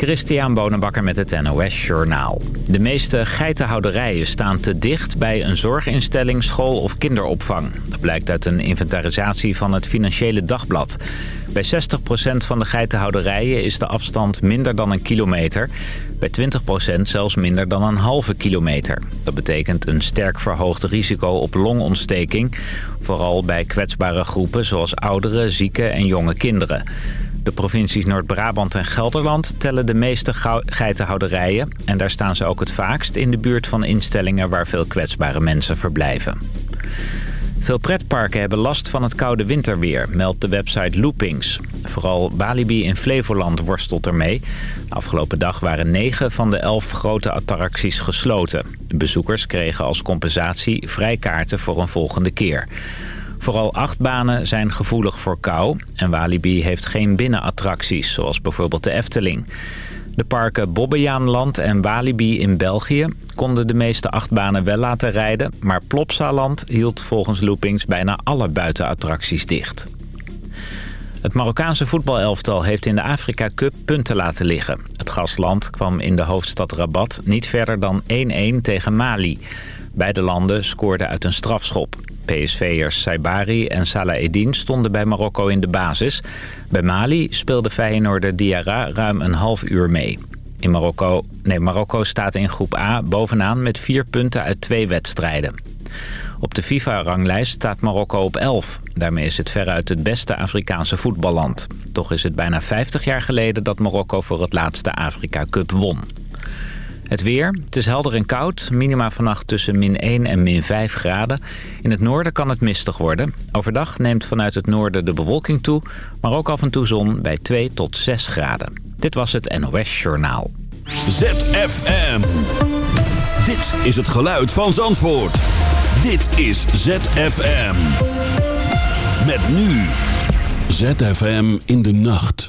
Christian Bonenbakker met het NOS Journaal. De meeste geitenhouderijen staan te dicht bij een zorginstelling, school of kinderopvang. Dat blijkt uit een inventarisatie van het Financiële Dagblad. Bij 60% van de geitenhouderijen is de afstand minder dan een kilometer. Bij 20% zelfs minder dan een halve kilometer. Dat betekent een sterk verhoogd risico op longontsteking. Vooral bij kwetsbare groepen zoals ouderen, zieken en jonge kinderen. De provincies Noord-Brabant en Gelderland tellen de meeste geitenhouderijen. En daar staan ze ook het vaakst in de buurt van instellingen waar veel kwetsbare mensen verblijven. Veel pretparken hebben last van het koude winterweer, meldt de website Loopings. Vooral Balibi in Flevoland worstelt ermee. Afgelopen dag waren negen van de elf grote attracties gesloten. De bezoekers kregen als compensatie vrijkaarten voor een volgende keer. Vooral achtbanen zijn gevoelig voor kou en Walibi heeft geen binnenattracties, zoals bijvoorbeeld de Efteling. De parken Bobbejaanland en Walibi in België konden de meeste achtbanen wel laten rijden... maar Plopsaland hield volgens Loopings bijna alle buitenattracties dicht. Het Marokkaanse voetbalelftal heeft in de Afrika Cup punten laten liggen. Het gastland kwam in de hoofdstad Rabat niet verder dan 1-1 tegen Mali. Beide landen scoorden uit een strafschop. PSV'ers Saibari en Salah Eddin stonden bij Marokko in de basis. Bij Mali speelde Feyenoorder Diarra ruim een half uur mee. In Marokko, nee, Marokko staat in groep A bovenaan met vier punten uit twee wedstrijden. Op de FIFA-ranglijst staat Marokko op 11. Daarmee is het veruit het beste Afrikaanse voetballand. Toch is het bijna 50 jaar geleden dat Marokko voor het laatste Afrika Cup won. Het weer. Het is helder en koud. Minima vannacht tussen min 1 en min 5 graden. In het noorden kan het mistig worden. Overdag neemt vanuit het noorden de bewolking toe. Maar ook af en toe zon bij 2 tot 6 graden. Dit was het NOS Journaal. ZFM. Dit is het geluid van Zandvoort. Dit is ZFM. Met nu. ZFM in de nacht.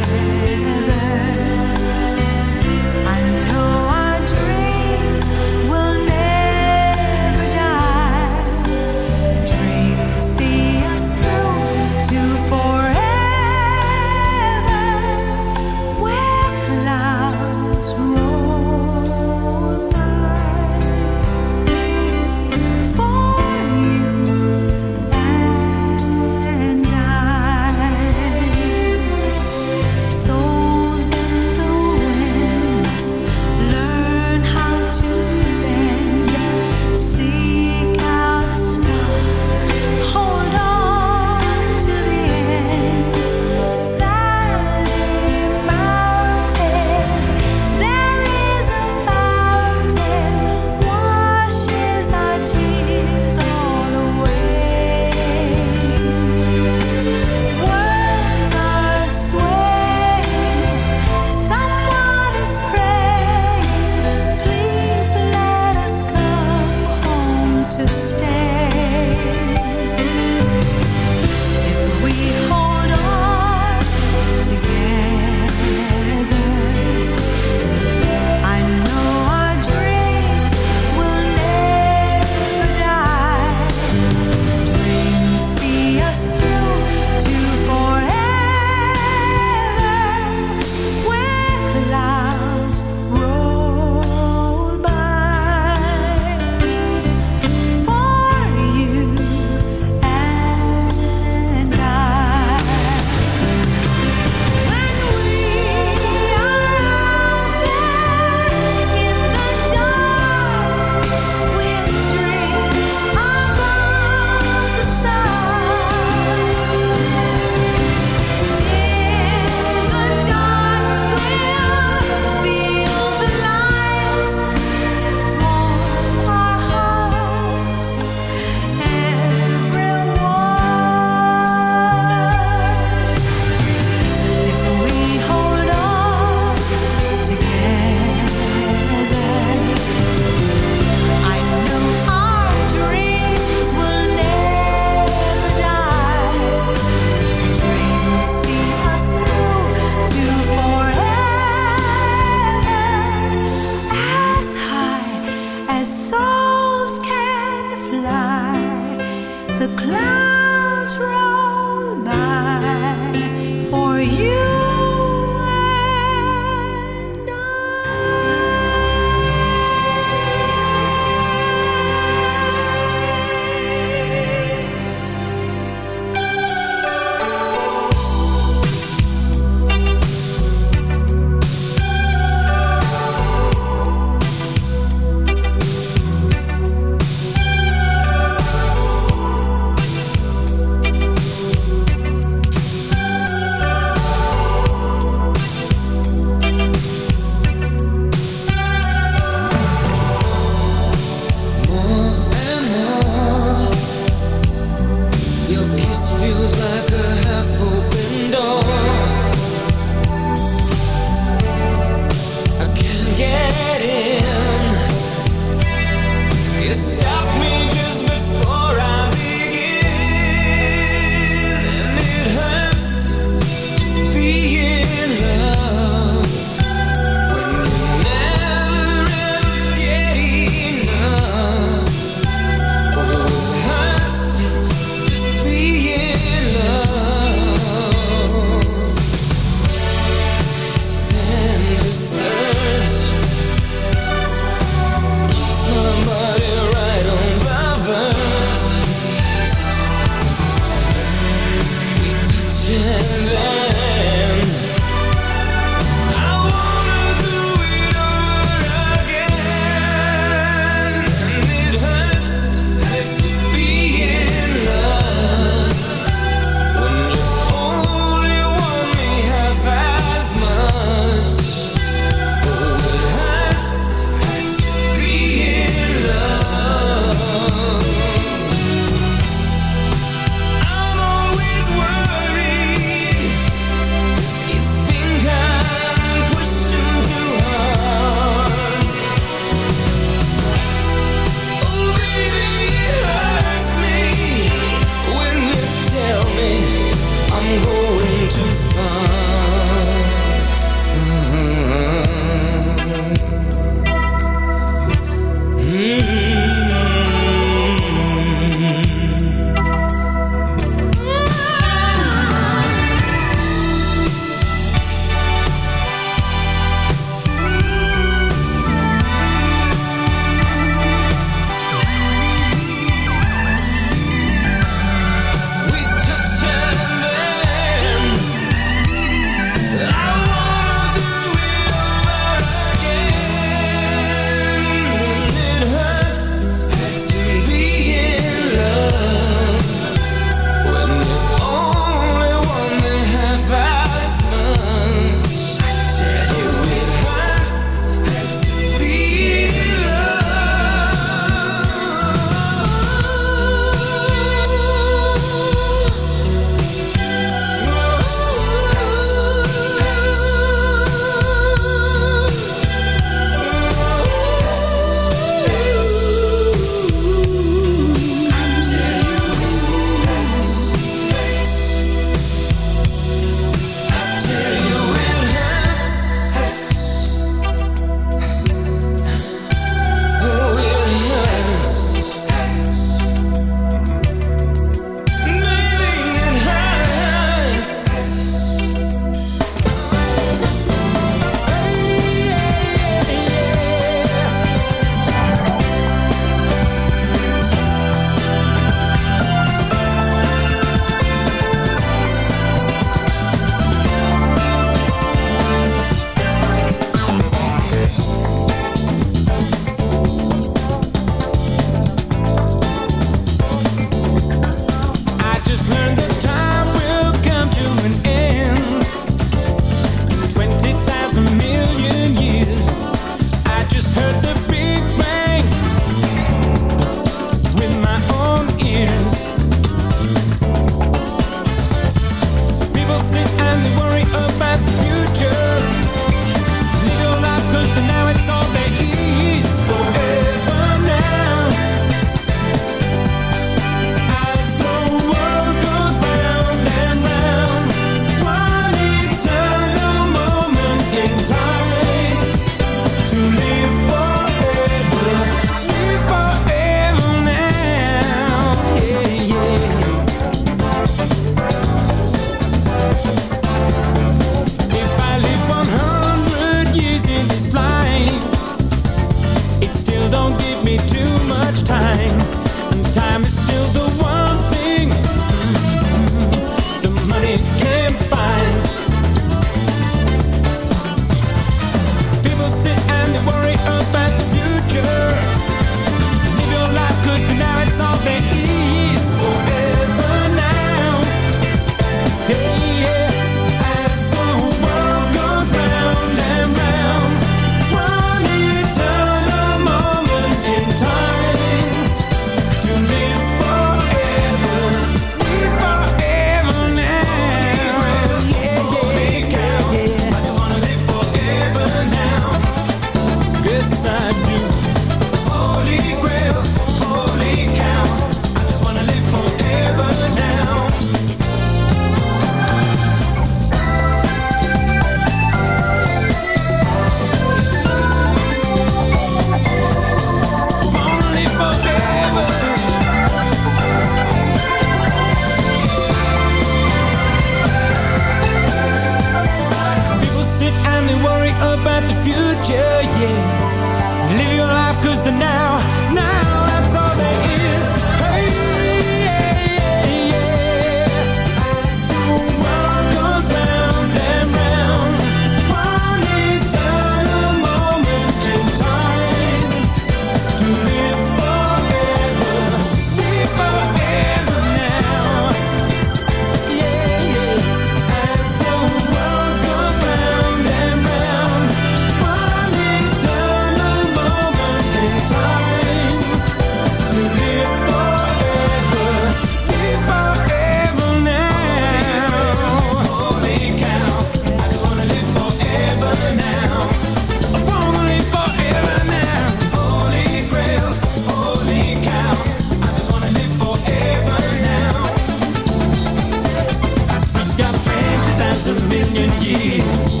disappears.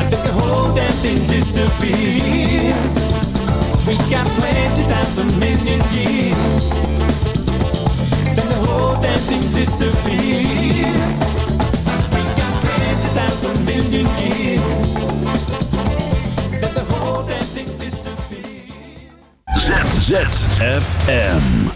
I think the whole damn thing disappears. We got plenty times a million years. Then the whole damn thing disappears. We got plenty times a million years. Then the whole thing disappears. ZZFM.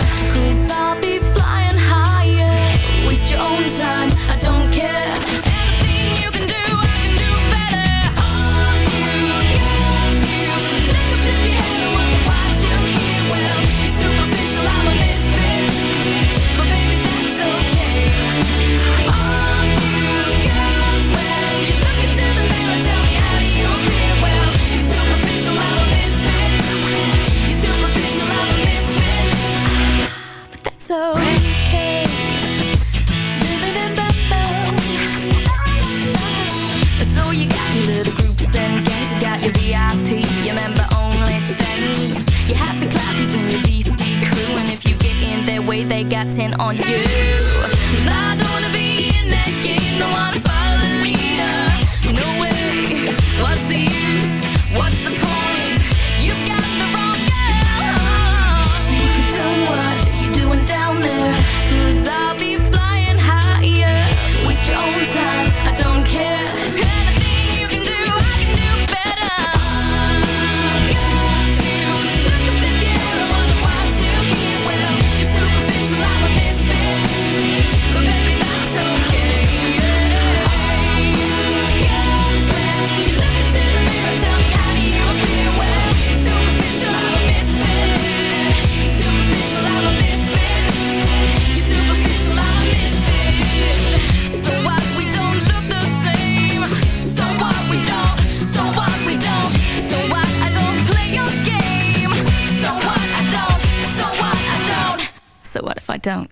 Way they got 10 on you. I don't wanna be in that game, no, wanna follow the leader. No way, what's the use? What's the point? I don't?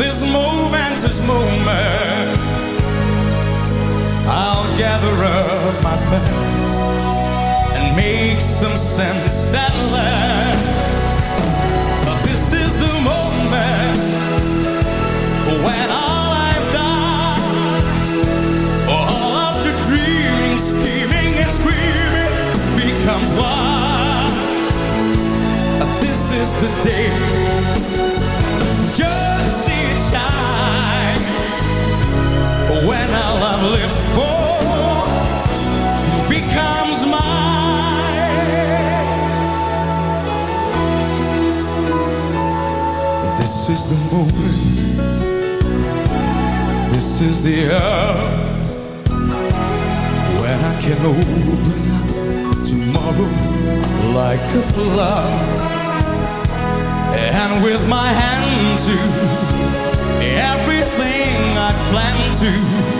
this momentous moment, I'll gather up my past and make some sense at last. This is the moment when all I've done, all of the dreaming, scheming, and screaming becomes one. This is the day. Our love lived for becomes mine. This is the moment. This is the hour when I can open up tomorrow like a flower and with my hand to everything I plan to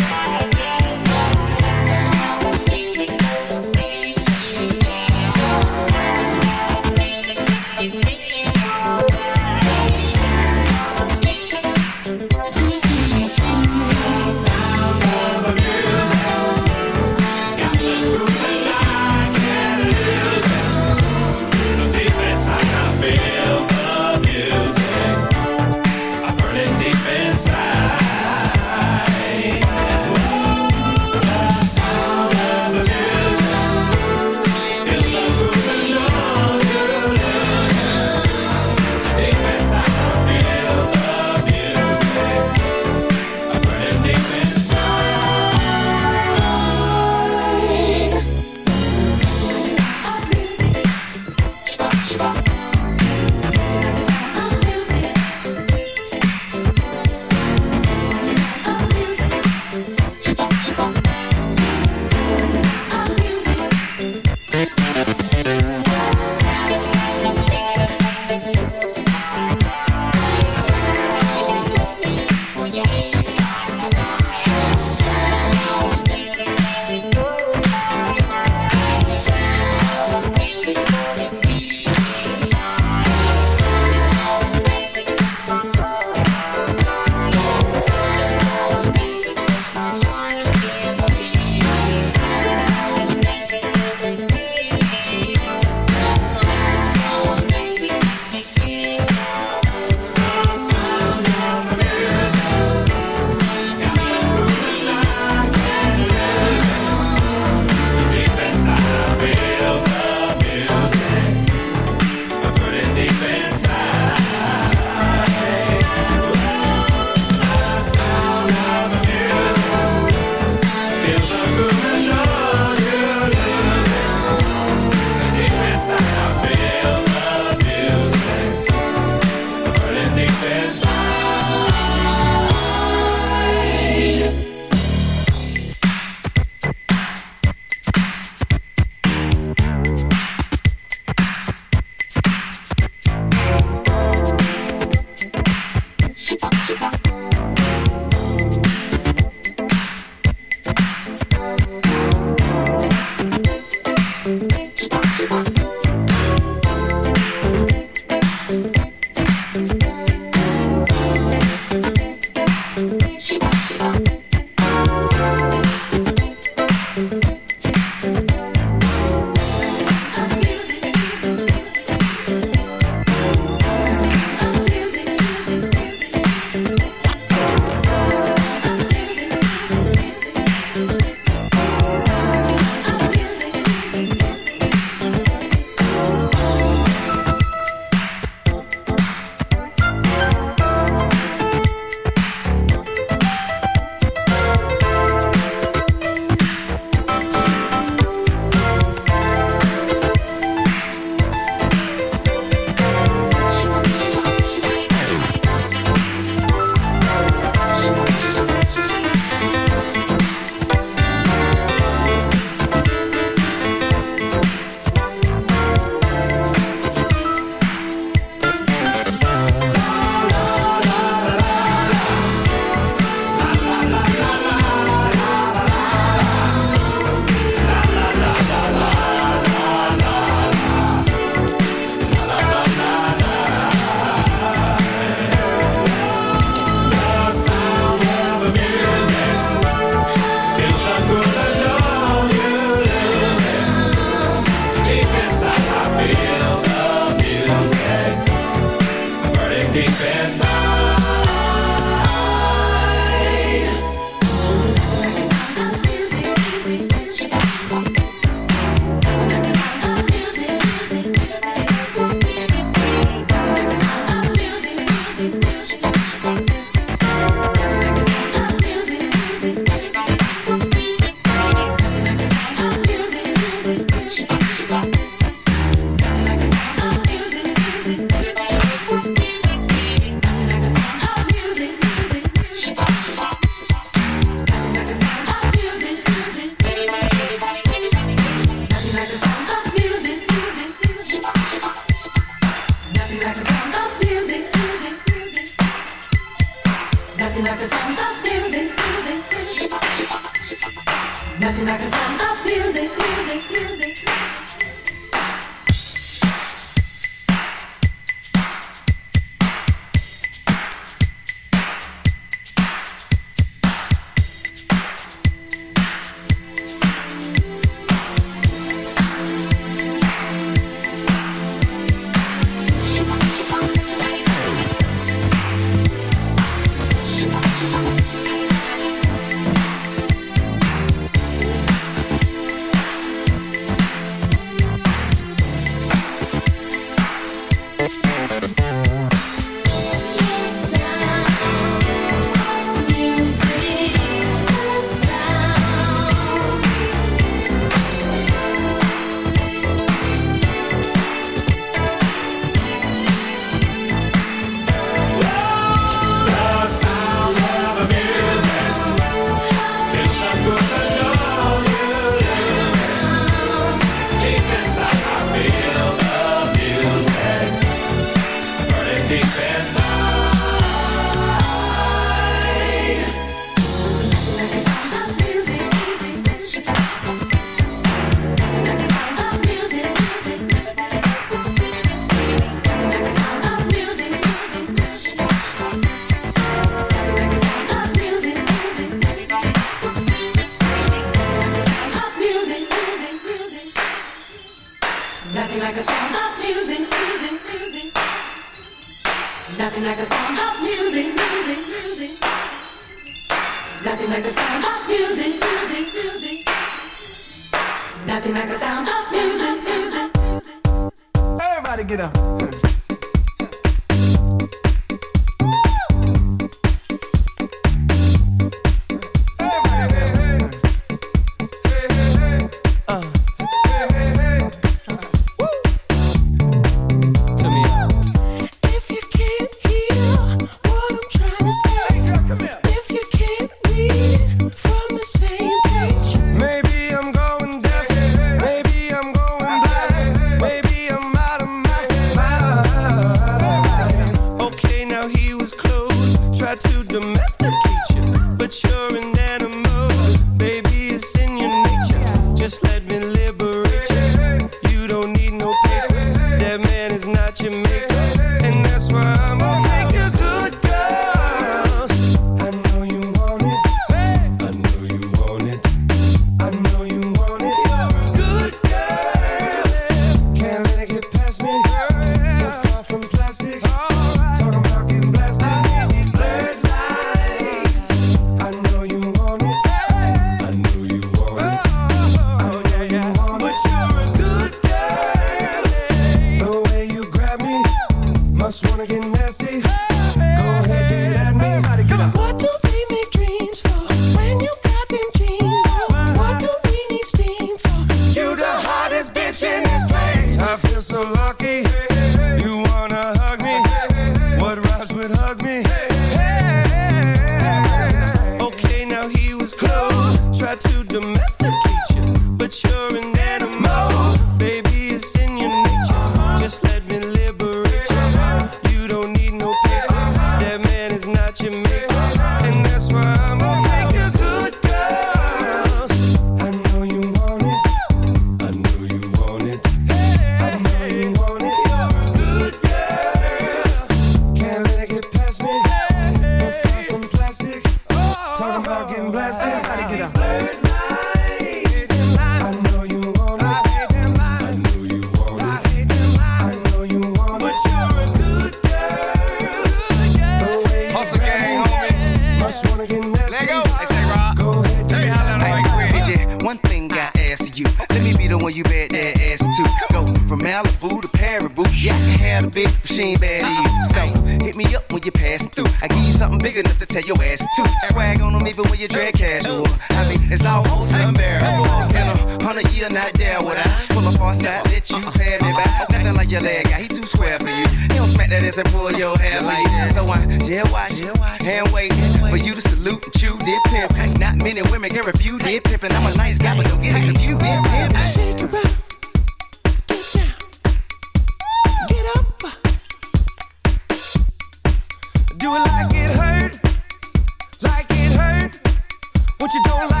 Geval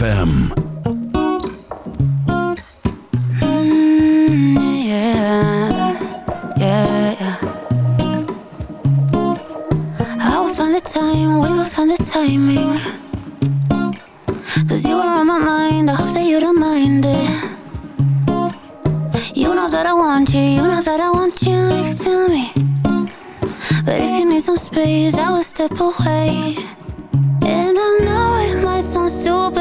Mm, yeah. I will find the time, we will find the timing. Cause you are on my mind, I hope that you don't mind it. You know that I want you, you know that I want you next to me. But if you need some space, I will step away.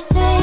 say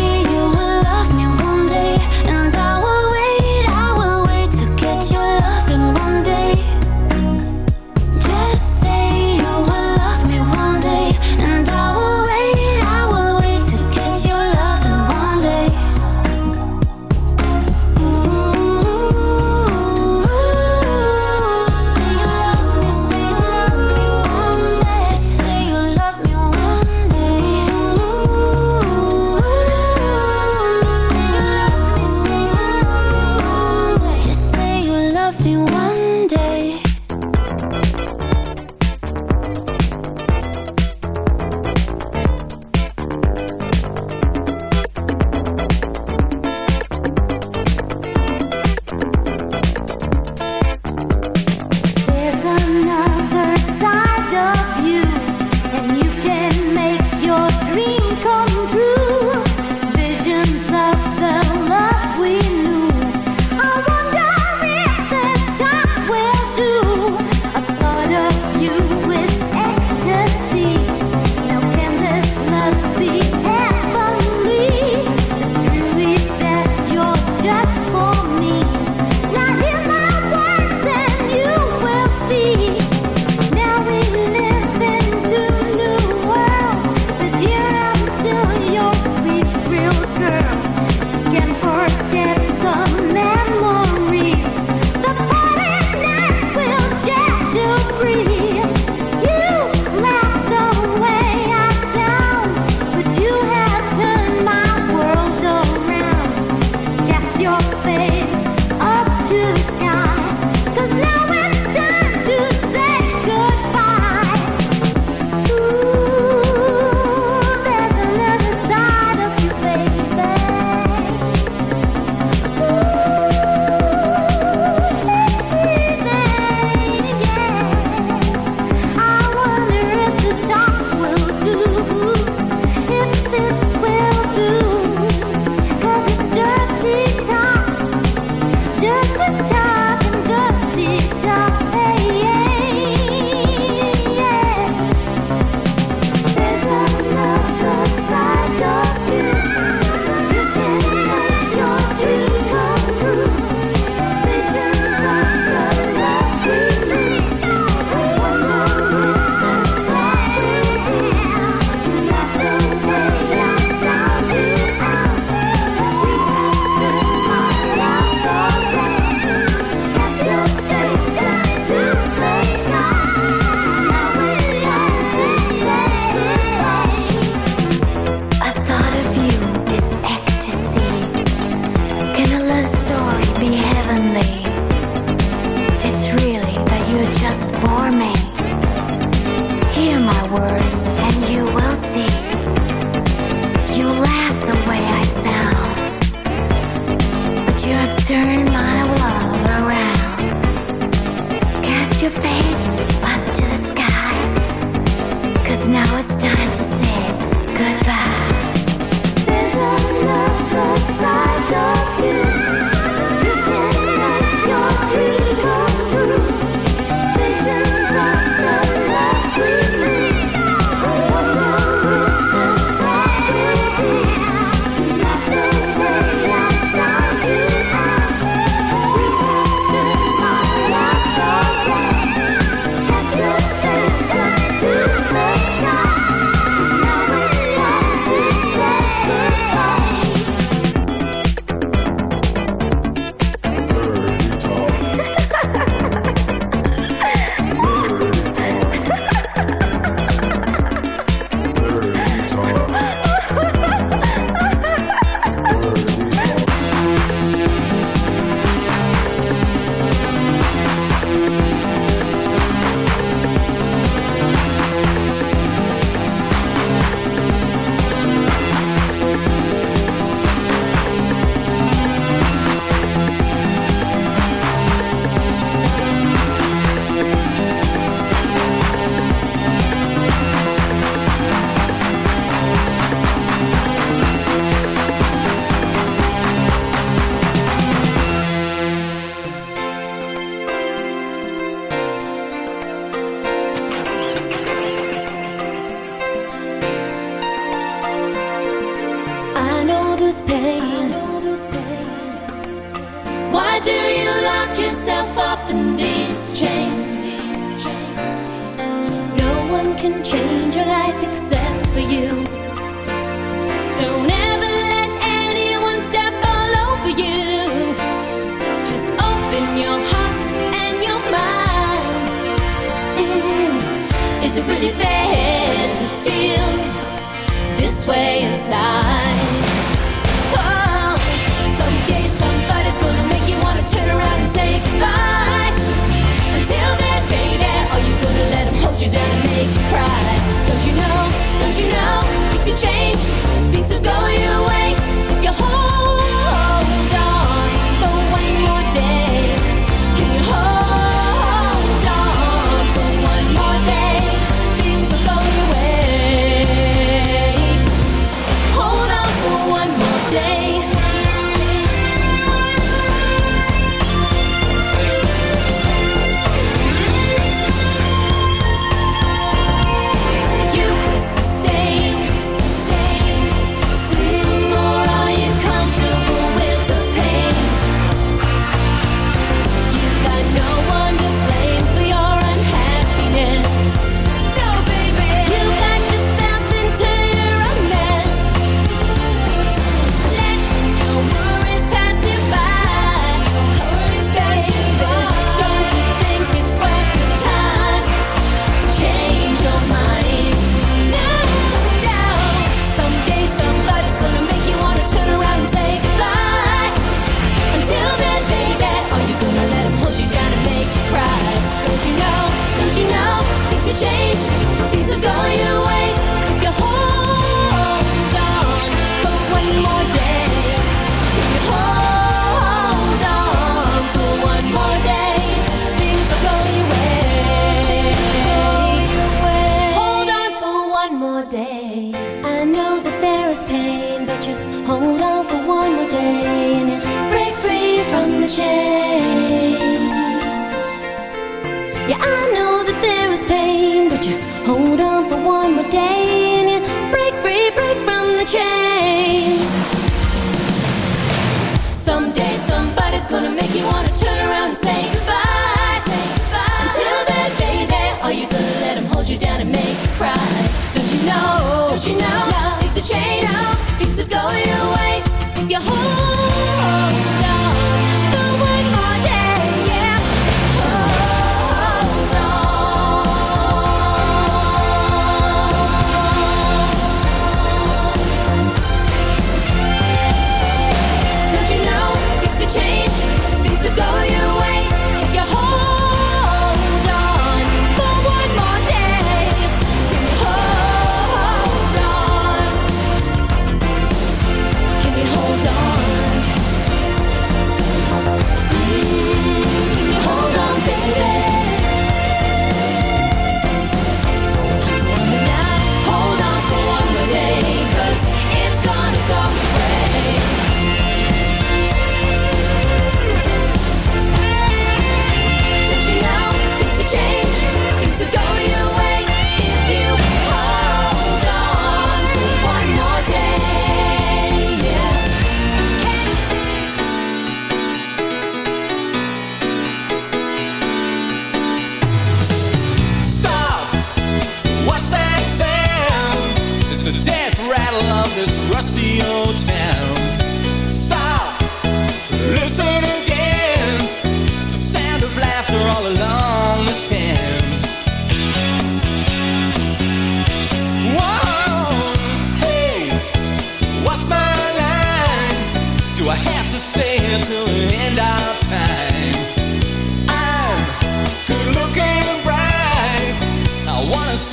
say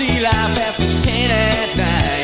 see life after ten at night.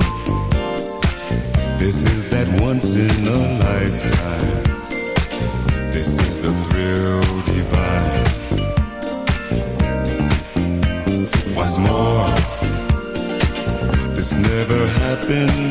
Once in a lifetime. This is the thrill divine. What's more, this never happened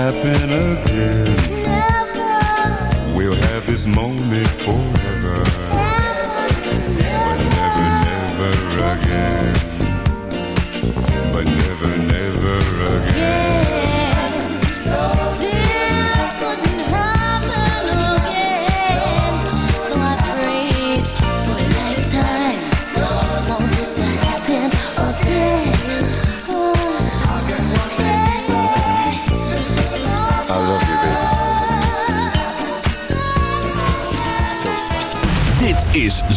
Happen again.